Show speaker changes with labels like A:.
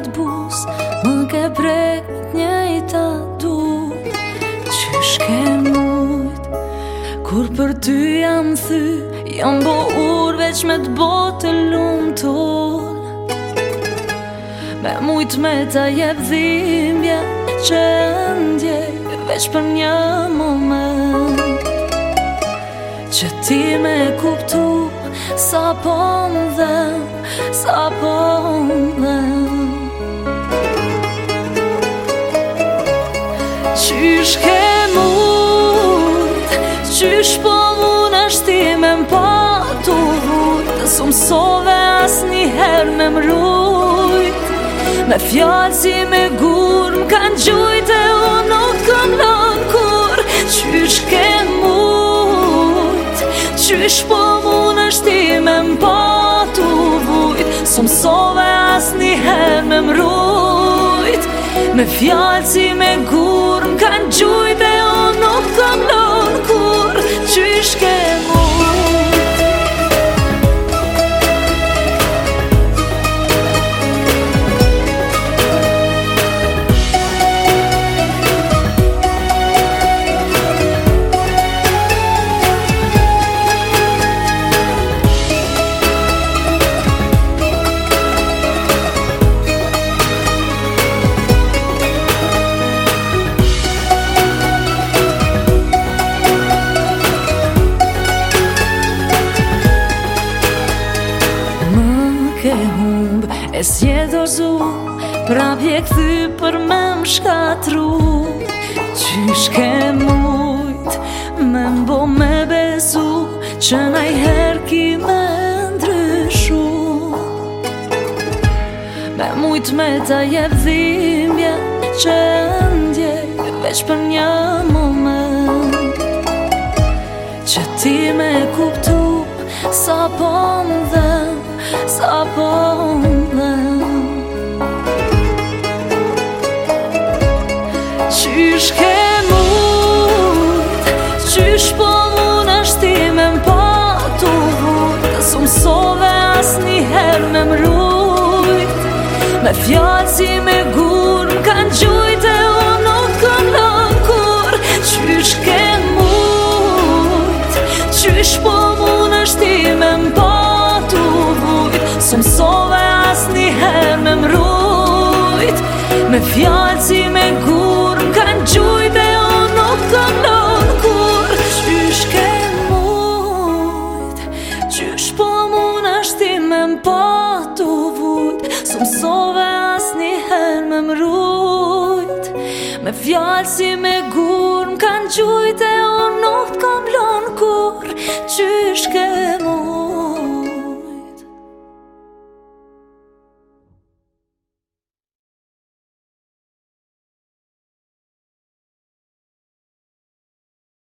A: gjatë bus Më ke prek më të njëjta du Që shke mujt Kur për ty jam thy Jam bo ur veç me të botë lumë ton Me mujt me të jep dhimbja Që ndjej veç për një moment Që ti me kuptu Sa po më dhe Sa po më Qysh po mund është ti me mpatu vujt Të sumsove as një her me mrujt Me fjallë si me gurë më kanë gjujt E unë nuk këm në në kur Qysh ke mund Qysh po mund është ti me mpatu vujt Të sumsove as një her me mrujt Me fjallë si me gurë më kanë gjujt E unë nuk këm në kur jusqu'à ke humbë E sjedo zu Prapje këthy për me më shkatru Qysh ke mujt Me mbo me bezu Që najher ki me ndryshu Me mujt me ta jeb dhimbje Që ndjej Veç për një moment Që ti me kuptu Sa pëmë po dhe, sa pëmë po dhe Qysh ke mund, qysh po mund është ti me më patu vut Së mësove asë një herë me mrujt, me fjaci me mrujt Me fjallë si me kur Më kanë gjujt e o nuk të nën kur Qysh ke mujt Qysh po mun është ti me më patu vujt Su më sove një her me më rujt Me fjallë si me kur Më kanë gjujt e o nuk të nën kur Qysh ke mujt